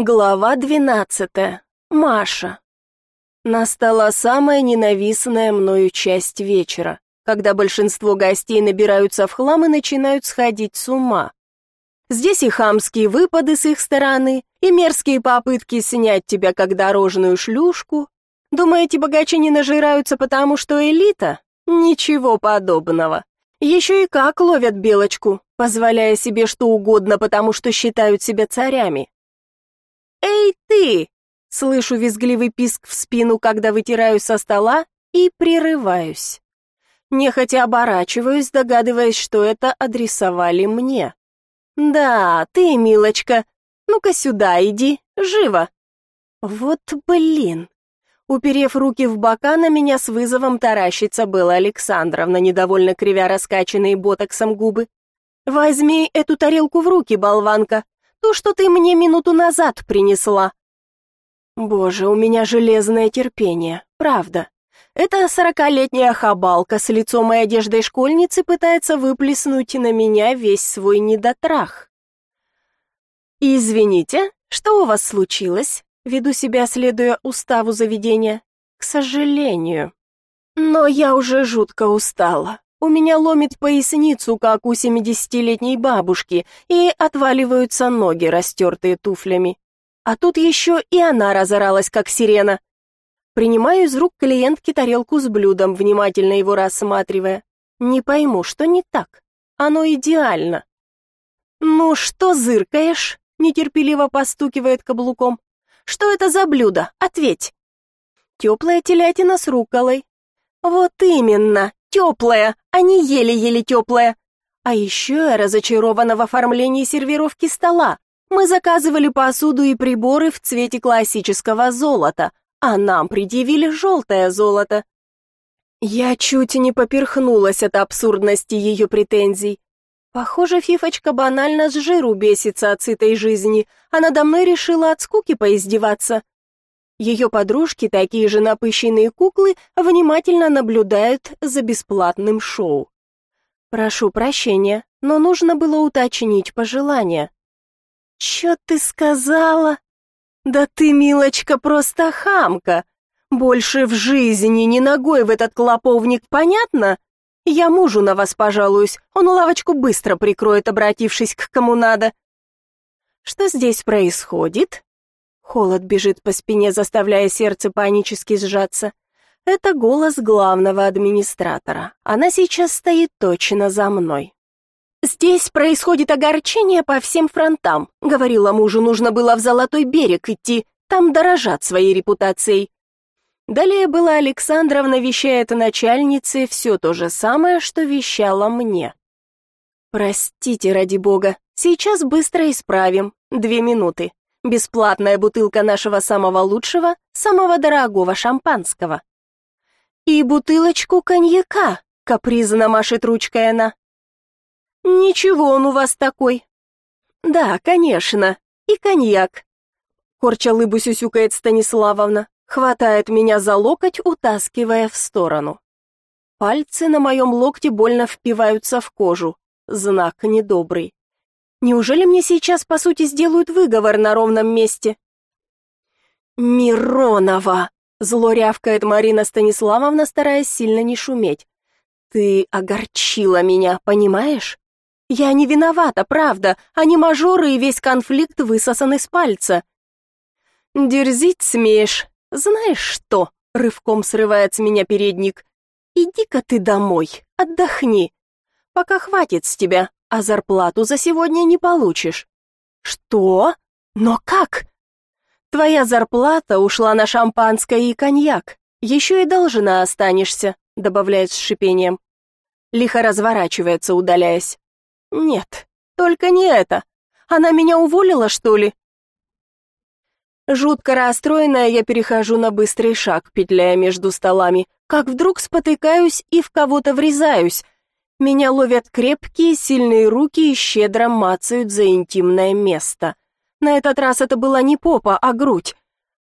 Глава двенадцатая. Маша. Настала самая ненавистная мною часть вечера, когда большинство гостей набираются в хлам и начинают сходить с ума. Здесь и хамские выпады с их стороны, и мерзкие попытки снять тебя как дорожную шлюшку. Думаете, богачи не нажираются, потому что элита? Ничего подобного. Еще и как ловят белочку, позволяя себе что угодно, потому что считают себя царями. «Эй, ты!» Слышу визгливый писк в спину, когда вытираю со стола и прерываюсь. Нехотя оборачиваюсь, догадываясь, что это адресовали мне. «Да, ты, милочка, ну-ка сюда иди, живо!» Вот блин! Уперев руки в бока, на меня с вызовом таращится была Александровна, недовольно кривя раскачанные ботоксом губы. «Возьми эту тарелку в руки, болванка, то, что ты мне минуту назад принесла». Боже, у меня железное терпение, правда. Эта сорокалетняя хабалка с лицом и одеждой школьницы пытается выплеснуть на меня весь свой недотрах. «Извините, что у вас случилось?» Веду себя, следуя уставу заведения. К сожалению. Но я уже жутко устала. У меня ломит поясницу, как у семидесятилетней бабушки, и отваливаются ноги, растертые туфлями. А тут еще и она разоралась, как сирена. Принимаю из рук клиентки тарелку с блюдом, внимательно его рассматривая. Не пойму, что не так. Оно идеально. «Ну что зыркаешь?» — нетерпеливо постукивает каблуком. Что это за блюдо? Ответь. Теплая телятина с руколой. Вот именно, теплая, а не еле-еле теплая. А еще я разочарована в оформлении сервировки стола. Мы заказывали посуду и приборы в цвете классического золота, а нам предъявили желтое золото. Я чуть не поперхнулась от абсурдности ее претензий. Похоже, Фифочка банально с жиру бесится от сытой жизни, а надо мной решила от скуки поиздеваться. Ее подружки, такие же напыщенные куклы, внимательно наблюдают за бесплатным шоу. Прошу прощения, но нужно было уточнить пожелание. «Чё ты сказала?» «Да ты, милочка, просто хамка! Больше в жизни ни ногой в этот клоповник, понятно?» Я мужу на вас пожалуюсь, он лавочку быстро прикроет, обратившись к кому надо. Что здесь происходит? Холод бежит по спине, заставляя сердце панически сжаться. Это голос главного администратора. Она сейчас стоит точно за мной. «Здесь происходит огорчение по всем фронтам», — говорила мужу, нужно было в Золотой берег идти, там дорожат своей репутацией. Далее была Александровна вещает начальнице все то же самое, что вещала мне. «Простите, ради бога, сейчас быстро исправим. Две минуты. Бесплатная бутылка нашего самого лучшего, самого дорогого шампанского». «И бутылочку коньяка», — капризно машет ручкой она. «Ничего он у вас такой». «Да, конечно, и коньяк». Корча лыбу сюсюкает Станиславовна. Хватает меня за локоть, утаскивая в сторону. Пальцы на моем локте больно впиваются в кожу. Знак недобрый. Неужели мне сейчас, по сути, сделают выговор на ровном месте? «Миронова!» — зло рявкает Марина Станиславовна, стараясь сильно не шуметь. «Ты огорчила меня, понимаешь? Я не виновата, правда, они мажоры и весь конфликт высосан из пальца». «Дерзить смеешь, «Знаешь что?» — рывком срывает с меня передник. «Иди-ка ты домой, отдохни. Пока хватит с тебя, а зарплату за сегодня не получишь». «Что? Но как?» «Твоя зарплата ушла на шампанское и коньяк. Еще и должна останешься», — добавляет с шипением. Лихо разворачивается, удаляясь. «Нет, только не это. Она меня уволила, что ли? Жутко расстроенная, я перехожу на быстрый шаг, петляя между столами, как вдруг спотыкаюсь и в кого-то врезаюсь. Меня ловят крепкие, сильные руки и щедро мацают за интимное место. На этот раз это была не попа, а грудь.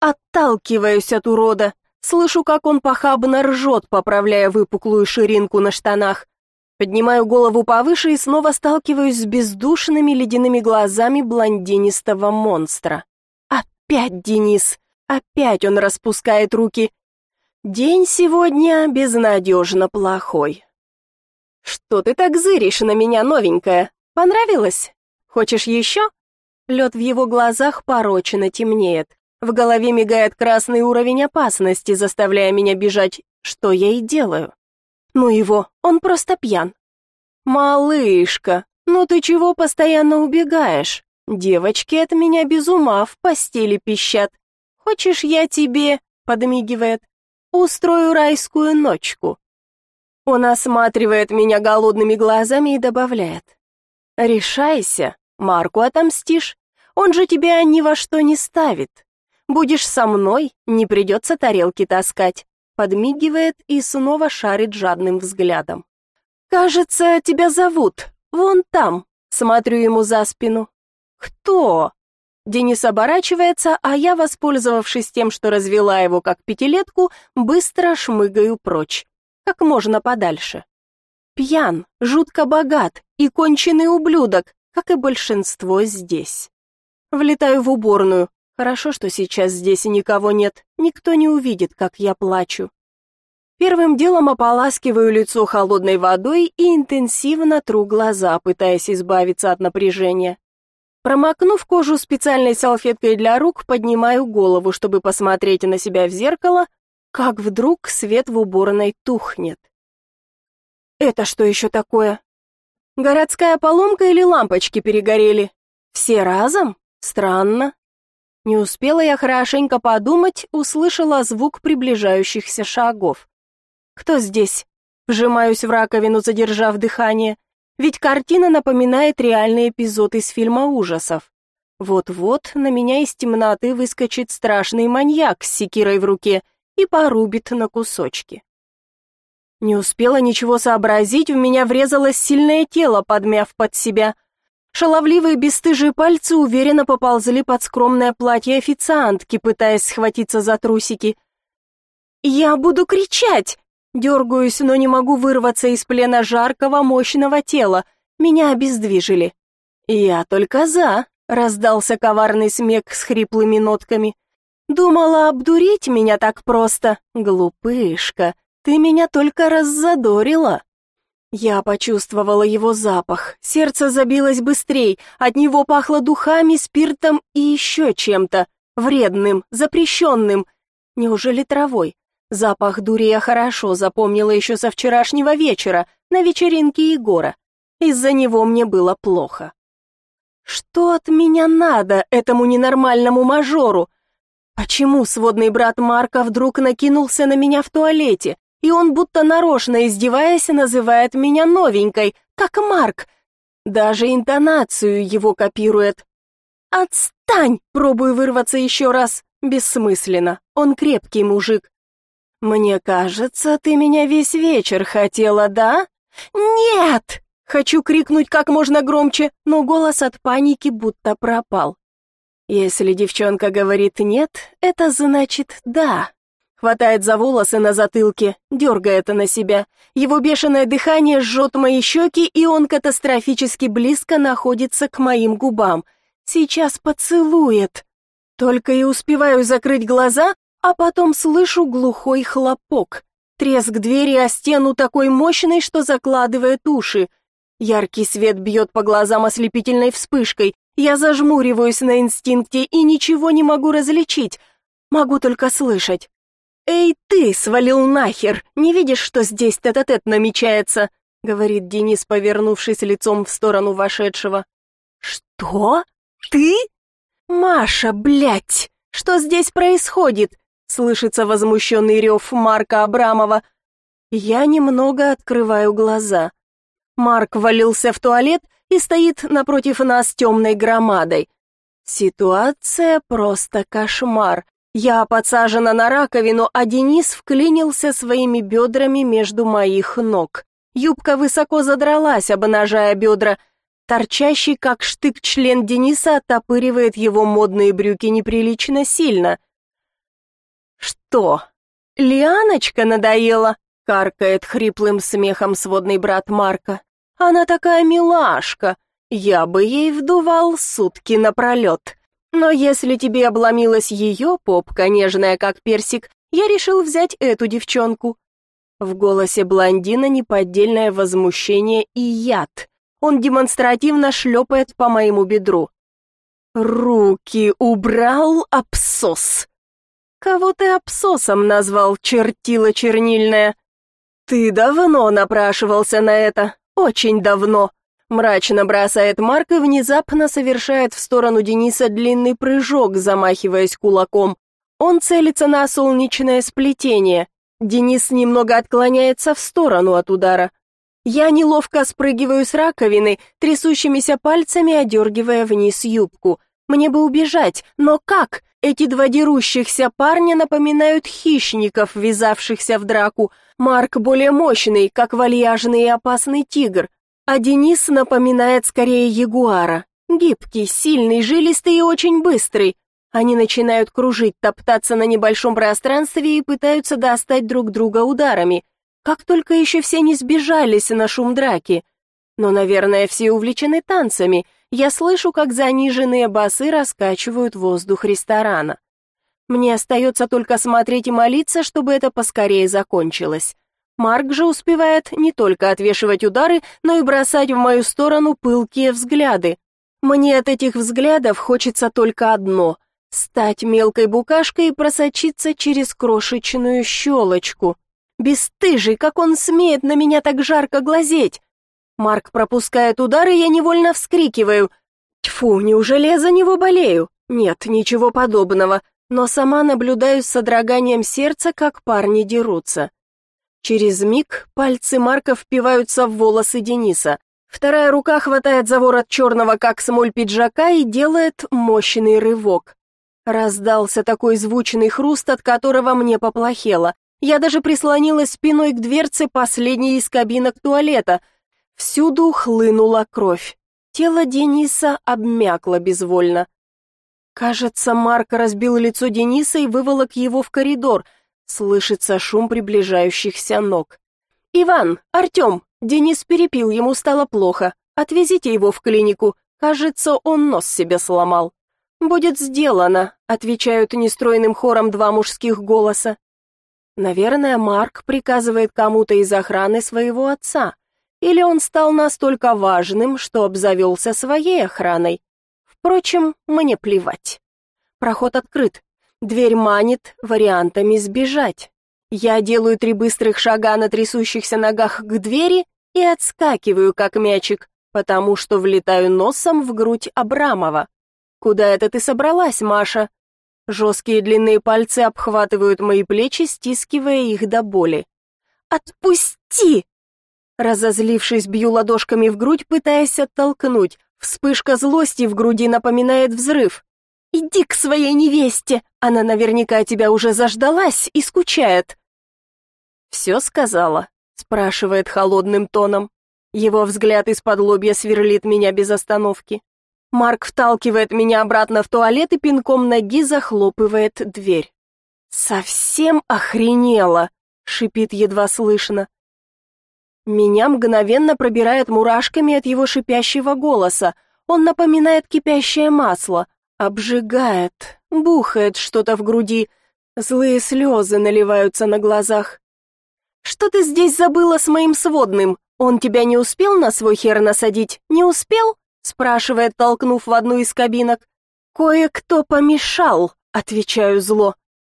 Отталкиваюсь от урода. Слышу, как он похабно ржет, поправляя выпуклую ширинку на штанах. Поднимаю голову повыше и снова сталкиваюсь с бездушными ледяными глазами блондинистого монстра. Опять Денис. Опять он распускает руки. День сегодня безнадежно плохой. Что ты так зыришь на меня, новенькая? Понравилось? Хочешь еще? Лед в его глазах порочно темнеет. В голове мигает красный уровень опасности, заставляя меня бежать, что я и делаю. Ну его, он просто пьян. Малышка, ну ты чего постоянно убегаешь? Девочки от меня без ума в постели пищат. Хочешь, я тебе, подмигивает, устрою райскую ночку. Он осматривает меня голодными глазами и добавляет: Решайся, Марку отомстишь. Он же тебя ни во что не ставит. Будешь со мной, не придется тарелки таскать. Подмигивает и снова шарит жадным взглядом. Кажется, тебя зовут. Вон там. Смотрю ему за спину. Кто? Денис оборачивается, а я, воспользовавшись тем, что развела его как пятилетку, быстро шмыгаю прочь, как можно подальше. Пьян, жутко богат и конченый ублюдок, как и большинство здесь. Влетаю в уборную. Хорошо, что сейчас здесь никого нет, никто не увидит, как я плачу. Первым делом ополаскиваю лицо холодной водой и интенсивно тру глаза, пытаясь избавиться от напряжения. Промокнув кожу специальной салфеткой для рук, поднимаю голову, чтобы посмотреть на себя в зеркало, как вдруг свет в уборной тухнет. Это что еще такое? Городская поломка или лампочки перегорели? Все разом? Странно. Не успела я хорошенько подумать, услышала звук приближающихся шагов. Кто здесь? Вжимаюсь в раковину, задержав дыхание. Ведь картина напоминает реальный эпизод из фильма ужасов. Вот-вот на меня из темноты выскочит страшный маньяк с секирой в руке и порубит на кусочки. Не успела ничего сообразить, в меня врезалось сильное тело, подмяв под себя. Шаловливые бесстыжие пальцы уверенно поползли под скромное платье официантки, пытаясь схватиться за трусики. «Я буду кричать!» Дергаюсь, но не могу вырваться из плена жаркого, мощного тела. Меня обездвижили. «Я только за», — раздался коварный смех с хриплыми нотками. «Думала обдурить меня так просто, глупышка. Ты меня только раззадорила». Я почувствовала его запах. Сердце забилось быстрей. От него пахло духами, спиртом и еще чем-то. Вредным, запрещенным. Неужели травой? Запах дури я хорошо запомнила еще со вчерашнего вечера на вечеринке Егора. Из-за него мне было плохо. Что от меня надо этому ненормальному мажору? Почему сводный брат Марка вдруг накинулся на меня в туалете, и он будто нарочно издеваясь называет меня новенькой, как Марк? Даже интонацию его копирует. «Отстань!» — пробую вырваться еще раз. Бессмысленно. Он крепкий мужик. «Мне кажется, ты меня весь вечер хотела, да?» «Нет!» Хочу крикнуть как можно громче, но голос от паники будто пропал. Если девчонка говорит «нет», это значит «да». Хватает за волосы на затылке, дергает на себя. Его бешеное дыхание жжет мои щеки, и он катастрофически близко находится к моим губам. Сейчас поцелует. Только и успеваю закрыть глаза, а потом слышу глухой хлопок. Треск двери о стену такой мощный, что закладывает уши. Яркий свет бьет по глазам ослепительной вспышкой. Я зажмуриваюсь на инстинкте и ничего не могу различить. Могу только слышать. «Эй, ты, свалил нахер! Не видишь, что здесь тет-а-тет намечается?» — говорит Денис, повернувшись лицом в сторону вошедшего. «Что? Ты? Маша, блядь! Что здесь происходит? Слышится возмущенный рев Марка Абрамова. Я немного открываю глаза. Марк валился в туалет и стоит напротив нас темной громадой. Ситуация просто кошмар. Я подсажена на раковину, а Денис вклинился своими бедрами между моих ног. Юбка высоко задралась, обнажая бедра. Торчащий, как штык, член Дениса оттопыривает его модные брюки неприлично сильно. «Что, Лианочка надоела?» — каркает хриплым смехом сводный брат Марка. «Она такая милашка, я бы ей вдувал сутки напролет. Но если тебе обломилась ее попка, нежная как персик, я решил взять эту девчонку. В голосе блондина неподдельное возмущение и яд. Он демонстративно шлепает по моему бедру. «Руки убрал, абсос!» «Кого ты абсосом назвал, чертила чернильная?» «Ты давно напрашивался на это, очень давно», Мрачно бросает Марк и внезапно совершает в сторону Дениса длинный прыжок, замахиваясь кулаком. Он целится на солнечное сплетение. Денис немного отклоняется в сторону от удара. Я неловко спрыгиваю с раковины, трясущимися пальцами одергивая вниз юбку. Мне бы убежать, но как? Эти два дерущихся парня напоминают хищников, ввязавшихся в драку. Марк более мощный, как вальяжный и опасный тигр, а Денис напоминает скорее ягуара. Гибкий, сильный, жилистый и очень быстрый. Они начинают кружить, топтаться на небольшом пространстве и пытаются достать друг друга ударами. Как только еще все не сбежались на шум драки. Но, наверное, все увлечены танцами. Я слышу, как заниженные басы раскачивают воздух ресторана. Мне остается только смотреть и молиться, чтобы это поскорее закончилось. Марк же успевает не только отвешивать удары, но и бросать в мою сторону пылкие взгляды. Мне от этих взглядов хочется только одно — стать мелкой букашкой и просочиться через крошечную щелочку. Бесстыжий, как он смеет на меня так жарко глазеть. Марк пропускает удары, я невольно вскрикиваю. Тьфу, неужели я за него болею? Нет, ничего подобного, но сама наблюдаю с содроганием сердца, как парни дерутся. Через миг пальцы Марка впиваются в волосы Дениса. Вторая рука хватает за ворот черного, как смоль пиджака, и делает мощный рывок. Раздался такой звучный хруст, от которого мне поплохело. Я даже прислонилась спиной к дверце последней из кабинок туалета. Всюду хлынула кровь. Тело Дениса обмякло безвольно. Кажется, Марк разбил лицо Дениса и выволок его в коридор — Слышится шум приближающихся ног. «Иван! Артем! Денис перепил, ему стало плохо. Отвезите его в клинику. Кажется, он нос себе сломал». «Будет сделано», — отвечают нестройным хором два мужских голоса. Наверное, Марк приказывает кому-то из охраны своего отца. Или он стал настолько важным, что обзавелся своей охраной. Впрочем, мне плевать. Проход открыт. Дверь манит вариантами сбежать. Я делаю три быстрых шага на трясущихся ногах к двери и отскакиваю, как мячик, потому что влетаю носом в грудь Абрамова. «Куда это ты собралась, Маша?» Жесткие длинные пальцы обхватывают мои плечи, стискивая их до боли. «Отпусти!» Разозлившись, бью ладошками в грудь, пытаясь оттолкнуть. Вспышка злости в груди напоминает взрыв. «Иди к своей невесте! Она наверняка тебя уже заждалась и скучает!» «Все сказала?» — спрашивает холодным тоном. Его взгляд из-под лобья сверлит меня без остановки. Марк вталкивает меня обратно в туалет и пинком ноги захлопывает дверь. «Совсем охренела!» — шипит едва слышно. Меня мгновенно пробирает мурашками от его шипящего голоса. Он напоминает кипящее масло, Обжигает, бухает что-то в груди, злые слезы наливаются на глазах. «Что ты здесь забыла с моим сводным? Он тебя не успел на свой хер насадить? Не успел?» спрашивает, толкнув в одну из кабинок. «Кое-кто помешал», отвечаю зло.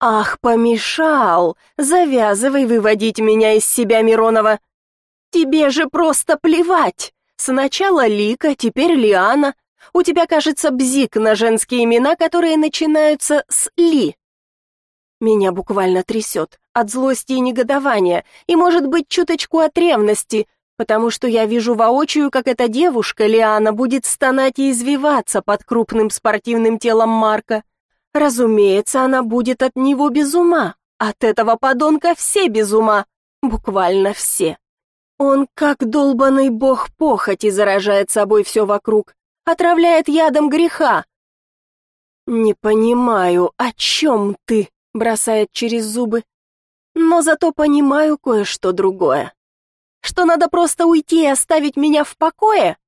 «Ах, помешал! Завязывай выводить меня из себя, Миронова!» «Тебе же просто плевать! Сначала Лика, теперь Лиана, у тебя, кажется, бзик на женские имена, которые начинаются с «ли». Меня буквально трясет от злости и негодования, и, может быть, чуточку от ревности, потому что я вижу воочию, как эта девушка, Лиана, будет стонать и извиваться под крупным спортивным телом Марка. Разумеется, она будет от него без ума. От этого подонка все без ума. Буквально все. Он, как долбанный бог похоти, заражает собой все вокруг отравляет ядом греха. «Не понимаю, о чем ты?» — бросает через зубы. «Но зато понимаю кое-что другое. Что надо просто уйти и оставить меня в покое?»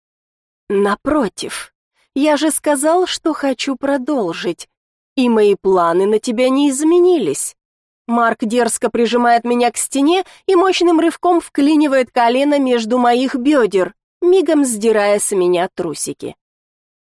«Напротив, Я же сказал, что хочу продолжить. И мои планы на тебя не изменились. Марк дерзко прижимает меня к стене и мощным рывком вклинивает колено между моих бедер, мигом сдирая с меня трусики.